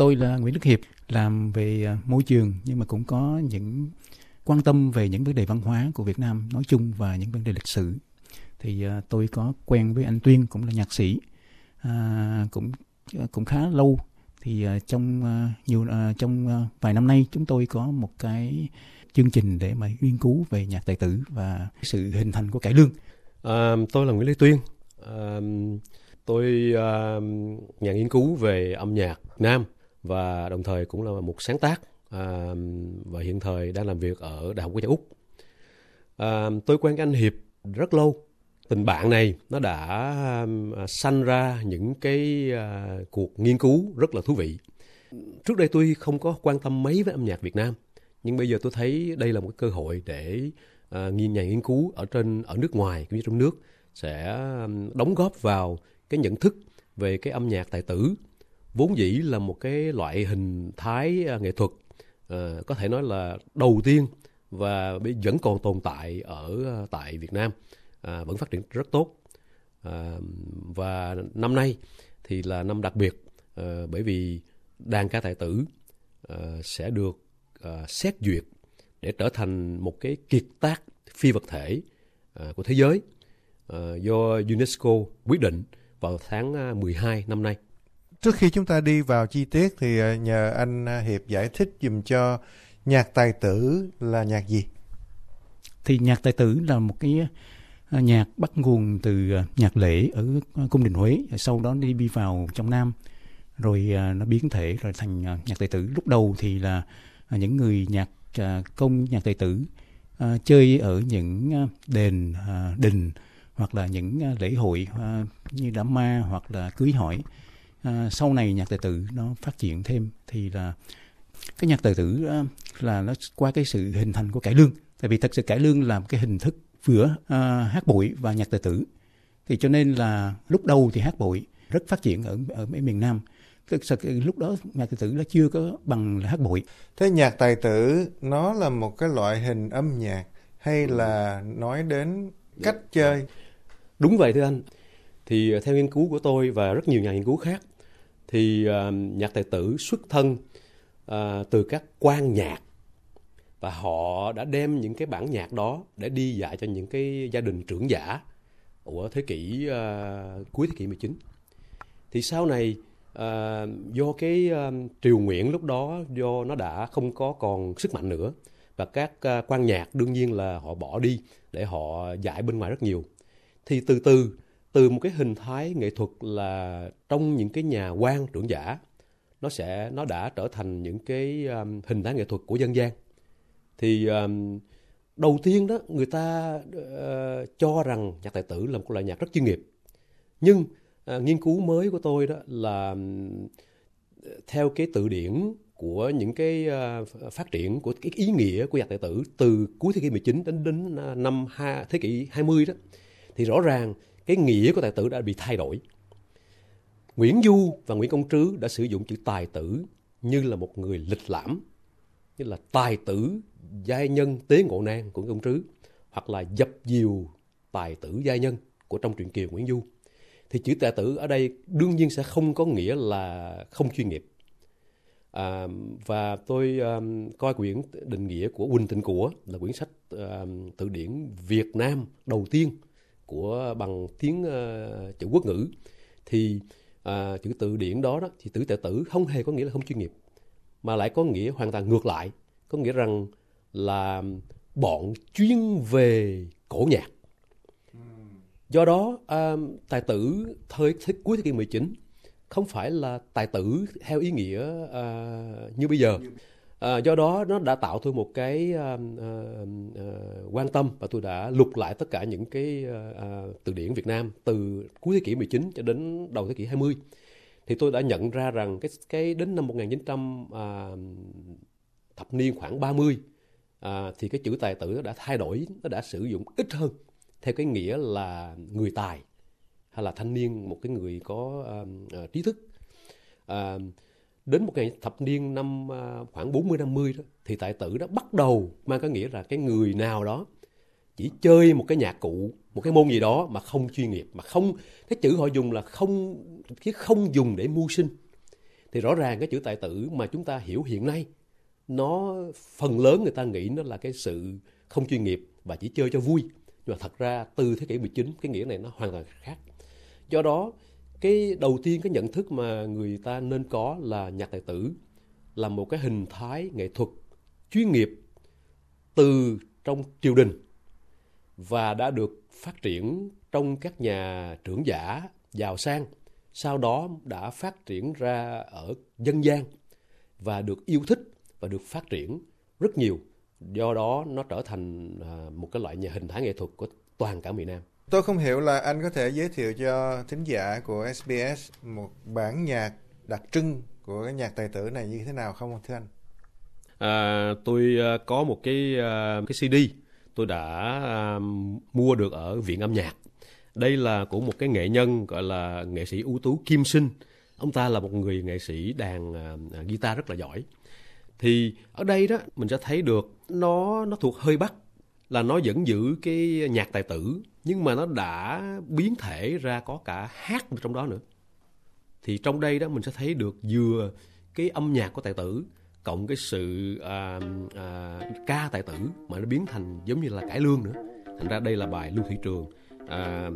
tôi là Nguyễn Đức Hiệp, làm về à, môi trường nhưng mà cũng có những quan tâm về những vấn đề văn hóa của Việt Nam nói chung và những vấn đề lịch sử. Thì à, tôi có quen với anh Tuyên cũng là nhạc sĩ, à, cũng à, cũng khá lâu. Thì trong nhiều trong vài năm nay chúng tôi có một cái chương trình để mà nghiên cứu về nhạc tài tử và sự hình thành của cải lương. À, tôi là Nguyễn Lê Tuyên. À, tôi à, nhà nghiên cứu về âm nhạc Nam và đồng thời cũng là một sáng tác à, và hiện thời đang làm việc ở Đại học Quốc gia Úc. À, tôi quen anh Hiệp rất lâu. Tình bạn này nó đã à, sanh ra những cái à, cuộc nghiên cứu rất là thú vị. Trước đây tôi không có quan tâm mấy với âm nhạc Việt Nam, nhưng bây giờ tôi thấy đây là một cơ hội để à, nghiên nhà nghiên cứu ở trên ở nước ngoài cũng như trong nước sẽ à, đóng góp vào cái nhận thức về cái âm nhạc tài tử vốn dĩ là một cái loại hình thái à, nghệ thuật uh, có thể nói là đầu tiên và vẫn còn tồn tại ở à, tại Việt Nam uh, vẫn phát triển rất tốt uh, và năm nay thì là năm đặc biệt uh, bởi vì đàn ca tài tử uh, sẽ được uh, xét duyệt để trở thành một cái kiệt tác phi vật thể uh, của thế giới uh, do UNESCO quyết định vào tháng 12 năm nay. Trước khi chúng ta đi vào chi tiết thì ờ, nhờ anh ờ, Hiệp giải thích dùm cho nhạc tài tử là nhạc gì? Thì nhạc tài tử là một cái ờ, nhạc bắt nguồn từ nhạc lễ ở cung đình Huế, sau đó đi đi vào trong Nam, rồi nó biến thể rồi thành nhạc tài tử. Lúc đầu thì là những người nhạc công nhạc tài tử chơi ở những đền đình hoặc là những lễ hội như đám ma hoặc là cưới hỏi à, sau này nhạc tài tử nó phát triển thêm thì là cái nhạc tài tử à, là nó qua cái sự hình thành của cải lương. Tại vì thật sự cải lương là một cái hình thức giữa à, hát bội và nhạc tài tử thì cho nên là lúc đầu thì hát bội rất phát triển ở ở miền Nam. Thực sự lúc đó nhạc tài tử nó chưa có bằng là hát bội. Thế nhạc tài tử nó là một cái loại hình âm nhạc hay là nói đến cách chơi? Đúng vậy thưa anh. Thì theo nghiên cứu của tôi và rất nhiều nhà nghiên cứu khác thì uh, nhạc tài tử xuất thân uh, từ các quan nhạc và họ đã đem những cái bản nhạc đó để đi dạy cho những cái gia đình trưởng giả của thế kỷ uh, cuối thế kỷ 19. Thì sau này uh, do cái uh, triều Nguyễn lúc đó do nó đã không có còn sức mạnh nữa và các uh, quan nhạc đương nhiên là họ bỏ đi để họ dạy bên ngoài rất nhiều. Thì từ từ từ một cái hình thái nghệ thuật là trong những cái nhà quan trưởng giả nó sẽ nó đã trở thành những cái um, hình thái nghệ thuật của dân gian. Thì um, đầu tiên đó người ta uh, cho rằng nhạc tài tử là một loại nhạc rất chuyên nghiệp. Nhưng uh, nghiên cứu mới của tôi đó là um, theo cái từ điển của những cái uh, phát triển của cái ý nghĩa của nhạc tài tử từ cuối thế kỷ 19 đến đến uh, năm ha, thế kỷ 20 đó thì rõ ràng cái nghĩa của tài tử đã bị thay đổi. Nguyễn Du và Nguyễn Công Trứ đã sử dụng chữ tài tử như là một người lịch lãm, như là tài tử giai nhân tế ngộ nan của Công Trứ, hoặc là dập diều tài tử giai nhân của trong truyện Kiều Nguyễn Du. Thì chữ tài tử ở đây đương nhiên sẽ không có nghĩa là không chuyên nghiệp. À, và tôi um, coi quyển định nghĩa của Quỳnh Tịnh Của là quyển sách um, từ điển Việt Nam đầu tiên của bằng tiếng uh, chữ quốc ngữ. Thì uh, chữ từ điển đó, đó thì tử tệ tử không hề có nghĩa là không chuyên nghiệp mà lại có nghĩa hoàn toàn ngược lại. Có nghĩa rằng là bọn chuyên về cổ nhạc. Do đó uh, tài tử thời thế, cuối thế kỷ 19 không phải là tài tử theo ý nghĩa uh, như bây giờ À, do đó nó đã tạo tôi một cái uh, uh, uh, quan tâm và tôi đã lục lại tất cả những cái uh, từ điển Việt Nam từ cuối thế kỷ 19 cho đến đầu thế kỷ 20 thì tôi đã nhận ra rằng cái cái đến năm 1900 uh, thập niên khoảng 30 uh, thì cái chữ tài tử nó đã thay đổi nó đã sử dụng ít hơn theo cái nghĩa là người tài hay là thanh niên một cái người có uh, uh, trí thức. Uh, đến một ngày thập niên năm à, khoảng 40 50 đó thì tài tử đó bắt đầu mang cái nghĩa là cái người nào đó chỉ chơi một cái nhạc cụ, một cái môn gì đó mà không chuyên nghiệp mà không cái chữ họ dùng là không chứ không dùng để mưu sinh. thì rõ ràng cái chữ tài tử mà chúng ta hiểu hiện nay nó phần lớn người ta nghĩ nó là cái sự không chuyên nghiệp và chỉ chơi cho vui nhưng mà thật ra từ thế kỷ 19 cái nghĩa này nó hoàn toàn khác do đó cái đầu tiên, cái nhận thức mà người ta nên có là nhạc tài tử, là một cái hình thái nghệ thuật chuyên nghiệp từ trong triều đình và đã được phát triển trong các nhà trưởng giả giàu sang. Sau đó đã phát triển ra ở dân gian và được yêu thích và được phát triển rất nhiều. Do đó nó trở thành à, một cái loại nhà, hình thái nghệ thuật của toàn cả miền Nam. Tôi không hiểu là anh có thể giới thiệu cho thính giả của SBS một bản nhạc đặc trưng của cái nhạc tài tử này như thế nào không thưa anh? À, tôi à, có một cái à, cái CD tôi đã à, mua được ở viện âm nhạc. Đây là của một cái nghệ nhân gọi là nghệ sĩ ưu tú Kim Sinh. Ông ta là một người nghệ sĩ đàn guitar rất là giỏi. Thì ở đây đó mình sẽ thấy được nó nó thuộc hơi bắc là nó vẫn giữ cái nhạc tài tử nhưng mà nó đã biến thể ra có cả hát trong đó nữa thì trong đây đó mình sẽ thấy được vừa cái âm nhạc của tài tử cộng cái sự à, à, ca tài tử mà nó biến thành giống như là cải lương nữa thành ra đây là bài lưu thị trường à,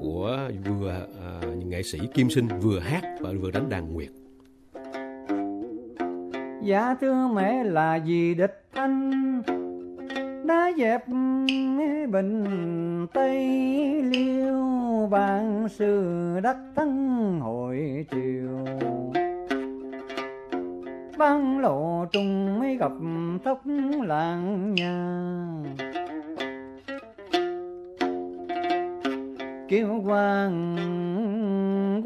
của vừa à, nghệ sĩ kim sinh vừa hát và vừa đánh đàn nguyệt Dạ thưa mẹ là gì địch thanh đã dẹp ừ, bình tây liêu. Vạn sự đắc thân hội triều. Băng lộ trùng mới gặp tóc làng nhà. Kêu quan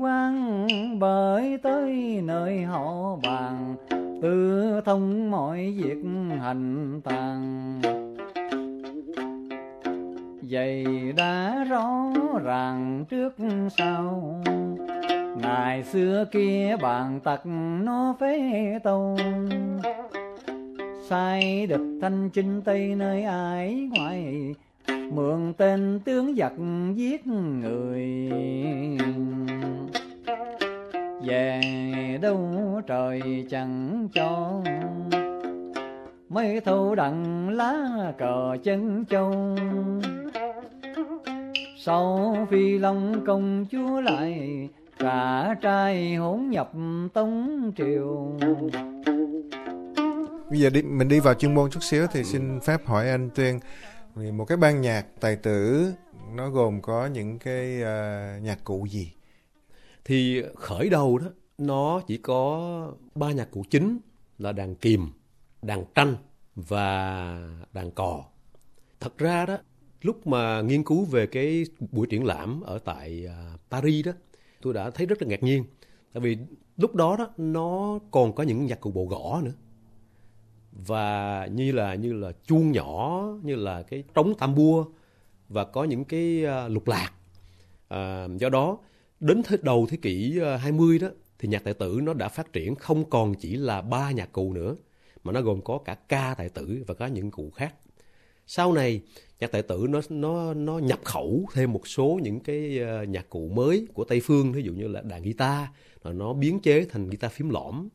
quan bởi tới nơi họ bàn, tư thông mọi việc hành tàng vậy đã rõ ràng trước sau. Ngày xưa kia bàn tặc nó phế tâu. Sai địch thanh chinh tây nơi ai ngoại mượn tên tướng giặc giết người. Về đâu trời chẳng cho mấy thâu đặng lá cờ chân châu sau phi long công chúa lại cả trai hỗn nhập tống triều. Bây giờ đi mình đi vào chuyên môn chút xíu thì xin phép hỏi anh tuyên. Một cái ban nhạc tài tử nó gồm có những cái uh, nhạc cụ gì? Thì khởi đầu đó nó chỉ có ba nhạc cụ chính là đàn kìm đàn tranh và đàn cò. Thật ra đó lúc mà nghiên cứu về cái buổi triển lãm ở tại à, Paris đó tôi đã thấy rất là ngạc nhiên. Tại vì lúc đó đó nó còn có những nhạc cụ bộ gõ nữa. Và như là như là chuông nhỏ như là cái trống tam bua và có những cái à, lục lạc. À, do đó đến thế đầu thế kỷ à, 20 đó thì nhạc tài tử nó đã phát triển không còn chỉ là ba nhạc cụ nữa mà nó gồm có cả ca tài tử và có những cụ khác sau này nhạc tài tử nó nó nó nhập khẩu thêm một số những cái ờ, nhạc cụ mới của tây phương ví dụ như là đàn guitar rồi nó biến chế thành guitar phím lõm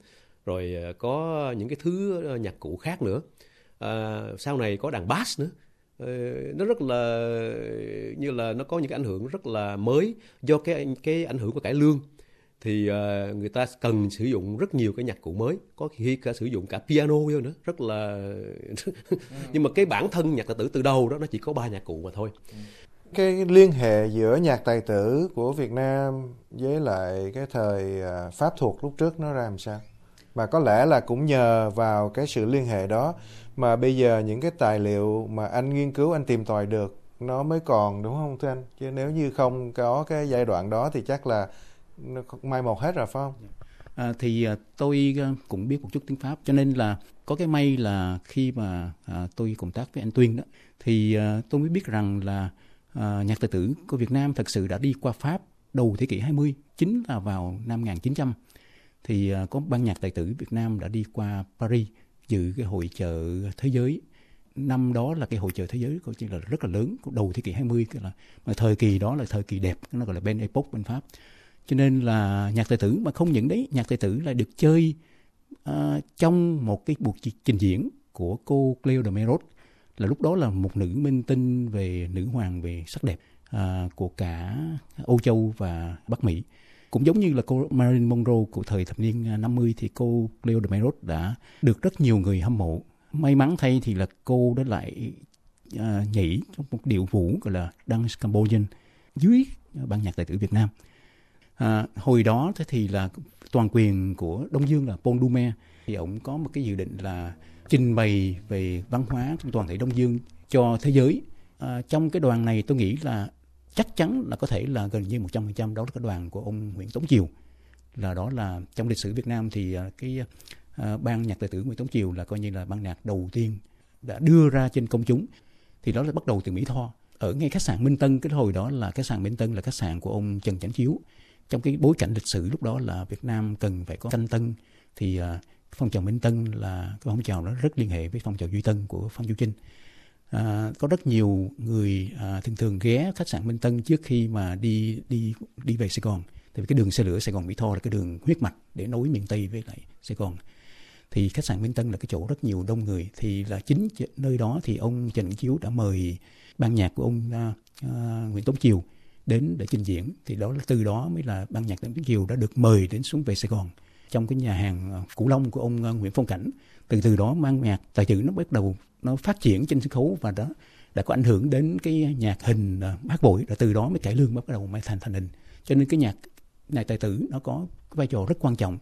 rồi ờ, có những cái thứ ờ, nhạc cụ khác nữa. À, sau này có đàn bass nữa. Nó rất là như là nó có những cái ảnh hưởng rất là mới do cái cái ảnh hưởng của cải lương thì uh, người ta cần sử dụng rất nhiều cái nhạc cụ mới. Có khi cả sử dụng cả piano vô nữa. Rất là nhưng mà cái bản thân nhạc tài tử từ đầu đó nó chỉ có ba nhạc cụ mà thôi. Cái liên hệ giữa nhạc tài tử của Việt Nam với lại cái thời ờ, pháp thuộc lúc trước nó ra làm sao? Mà có lẽ là cũng nhờ vào cái sự liên hệ đó mà bây giờ những cái tài liệu mà anh nghiên cứu anh tìm tòi được nó mới còn đúng không thưa anh? Chứ nếu như không có cái giai đoạn đó thì chắc là nó mai một hết rồi phải không? Dạ. À, thì à, tôi à, cũng biết một chút tiếng pháp cho nên là có cái may là khi mà à, tôi công tác với anh tuyên đó thì à, tôi mới biết rằng là à, nhạc tài tử của Việt Nam thật sự đã đi qua Pháp đầu thế kỷ 20 chính là vào năm 1900 thì à, có ban nhạc tài tử Việt Nam đã đi qua Paris dự cái hội chợ thế giới. Năm đó là cái hội chợ thế giới coi là rất là lớn đầu thế kỷ 20 là mà thời kỳ đó là thời kỳ đẹp nó gọi là Ben Epoch bên Pháp cho nên là nhạc tài tử mà không những đấy nhạc tài tử lại được chơi uh, trong một cái buổi trình diễn của cô Cleo de Merod là lúc đó là một nữ minh tinh về nữ hoàng về sắc đẹp uh, của cả Âu Châu và Bắc Mỹ. Cũng giống như là cô Marilyn Monroe của thời thập niên à, 50 thì cô Cleo de Merod đã được rất nhiều người hâm mộ. May mắn thay thì là cô đã lại uh, nhảy trong một điệu vũ gọi là Dance Cambodian dưới ban nhạc tài tử Việt Nam. À, hồi đó thì là toàn quyền của Đông Dương là Paul Dume thì ông có một cái dự định là trình bày về văn hóa trong toàn thể Đông Dương cho thế giới. À, trong cái đoàn này tôi nghĩ là chắc chắn là có thể là gần như 100% đó là cái đoàn của ông Nguyễn Tống Chiều. Là đó là trong lịch sử Việt Nam thì à, cái à, ban nhạc tài tử Nguyễn Tống Chiều là coi như là ban nhạc đầu tiên đã đưa ra trên công chúng. Thì đó là bắt đầu từ Mỹ Tho. Ở ngay khách sạn Minh Tân cái hồi đó là khách sạn Minh Tân là khách sạn của ông Trần Chánh Chiếu trong cái bối cảnh lịch sử lúc đó là Việt Nam cần phải có canh tân thì uh, phong trào Minh Tân là cái phong trào nó rất liên hệ với phong trào Duy Tân của Phan Chu Trinh. À, có rất nhiều người à, thường thường ghé khách sạn Minh Tân trước khi mà đi đi đi về Sài Gòn. Tại vì cái đường xe lửa Sài Gòn Mỹ Tho là cái đường huyết mạch để nối miền Tây với lại Sài Gòn. Thì khách sạn Minh Tân là cái chỗ rất nhiều đông người. Thì là chính nơi đó thì ông Trần Chiếu đã mời ban nhạc của ông à, à, Nguyễn Tống Chiều đến để trình diễn thì đó là từ đó mới là ban nhạc Đặng Tiến Kiều đã được mời đến xuống về Sài Gòn. Trong cái nhà hàng ờ, Cửu Long của ông ờ, Nguyễn Phong Cảnh từ từ đó mang nhạc tài tử nó bắt đầu nó phát triển trên sân khấu và đó đã có ảnh hưởng đến cái nhạc hình ờ, bác bội là từ đó mới cải lương bắt đầu mới thành thành hình. Cho nên cái nhạc này tài tử nó có vai trò rất quan trọng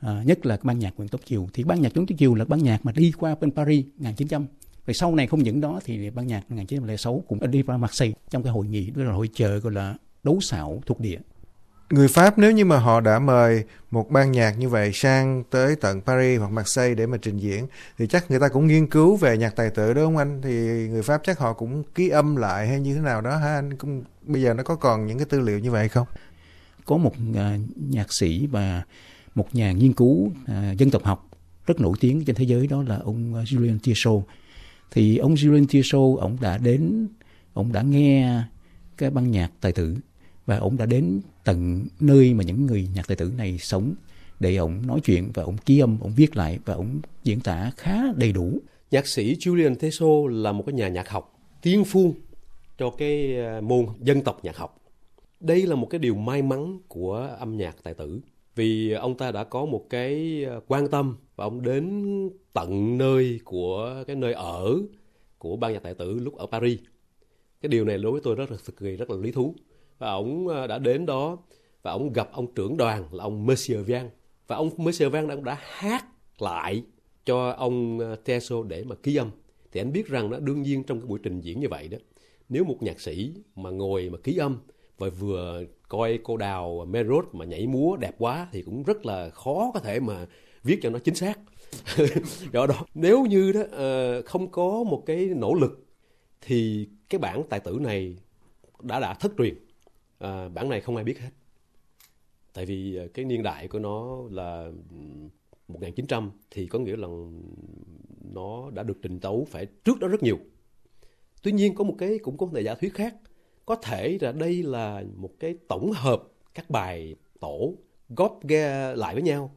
à, nhất là ban nhạc Nguyễn Tốt Kiều. Thì ban nhạc Nguyễn Tốt Kiều là ban nhạc mà đi qua bên Paris 1900 rồi sau này không những đó thì ban nhạc 1906 cũng đi qua Marseille trong cái hội nghị đó là hội chợ gọi là đấu xảo thuộc địa. Người Pháp nếu như mà họ đã mời một ban nhạc như vậy sang tới tận Paris hoặc Marseille để mà trình diễn thì chắc người ta cũng nghiên cứu về nhạc tài tử đó không anh? Thì người Pháp chắc họ cũng ký âm lại hay như thế nào đó ha anh? Cũng bây giờ nó có còn những cái tư liệu như vậy không? Có một uh, nhạc sĩ và một nhà nghiên cứu uh, dân tộc học rất nổi tiếng trên thế giới đó là ông uh, Julien Tierceau thì ông Julian Tierso ông đã đến, ông đã nghe cái băng nhạc tài tử và ông đã đến tận nơi mà những người nhạc tài tử này sống để ông nói chuyện và ông ký âm, ông viết lại và ông diễn tả khá đầy đủ. Nhạc sĩ Julian Teso là một cái nhà nhạc học tiên phu cho cái ờ, môn dân tộc nhạc học. Đây là một cái điều may mắn của âm nhạc tài tử vì ông ta đã có một cái ờ, quan tâm và ông đến tận nơi của cái nơi ở của ban nhạc tài tử lúc ở Paris. Cái điều này đối với tôi rất là thực kỳ rất là lý thú. Và ông ờ, đã đến đó và ông gặp ông trưởng đoàn là ông Monsieur van và ông Monsieur van đã, đã hát lại cho ông ờ, Teso để mà ký âm. Thì anh biết rằng đó đương nhiên trong cái buổi trình diễn như vậy đó, nếu một nhạc sĩ mà ngồi mà ký âm và vừa coi cô đào Merod mà nhảy múa đẹp quá thì cũng rất là khó có thể mà viết cho nó chính xác. Do đó, nếu như đó ờ, không có một cái nỗ lực thì cái bản tài tử này đã đã thất truyền. Ờ, bản này không ai biết hết. Tại vì ờ, cái niên đại của nó là 1900 thì có nghĩa là nó đã được trình tấu phải trước đó rất nhiều. Tuy nhiên có một cái cũng có một giả thuyết khác có thể là đây là một cái tổng hợp các bài tổ góp ghe lại với nhau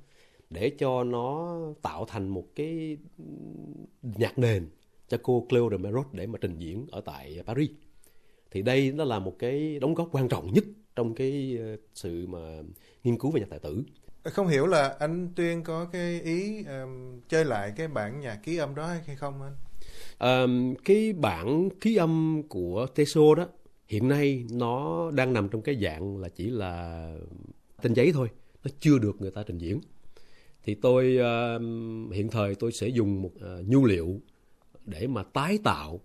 để cho nó tạo thành một cái nhạc nền cho cô Cleo de Merod để mà trình diễn ở tại Paris. Thì đây nó là một cái đóng góp quan trọng nhất trong cái ờ, sự mà nghiên cứu về nhạc tài tử. Không hiểu là anh Tuyên có cái ý um, chơi lại cái bản nhạc ký âm đó hay không anh? Um, cái bản ký âm của Teso đó hiện nay nó đang nằm trong cái dạng là chỉ là tên giấy thôi, nó chưa được người ta trình diễn. Thì tôi uh, hiện thời tôi sẽ dùng một uh, nhu liệu để mà tái tạo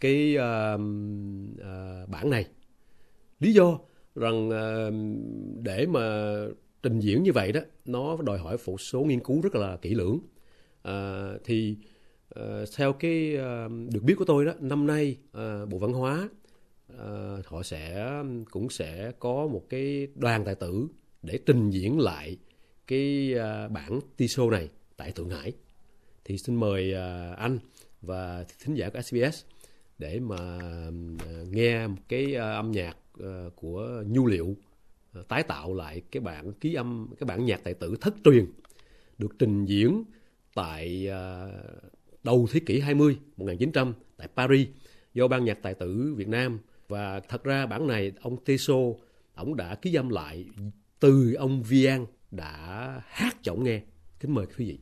cái uh, uh, bản này. Lý do rằng uh, để mà trình diễn như vậy đó nó đòi hỏi một số nghiên cứu rất là kỹ lưỡng. Uh, thì uh, theo cái uh, được biết của tôi đó năm nay uh, bộ văn hóa uh, họ sẽ cũng sẽ có một cái đoàn tài tử để trình diễn lại cái uh, bản TISO này tại Thượng Hải. Thì xin mời uh, anh và thính giả của SBS để mà uh, nghe một cái âm nhạc của nhu liệu tái tạo lại cái bản ký âm cái bản nhạc tài tử thất truyền được trình diễn tại uh, đầu thế kỷ 20 1900 tại Paris do ban nhạc tài tử Việt Nam và thật ra bản này, ông Teso, ông đã ký âm lại từ ông Vian đã hát cho ông nghe. Kính mời quý vị.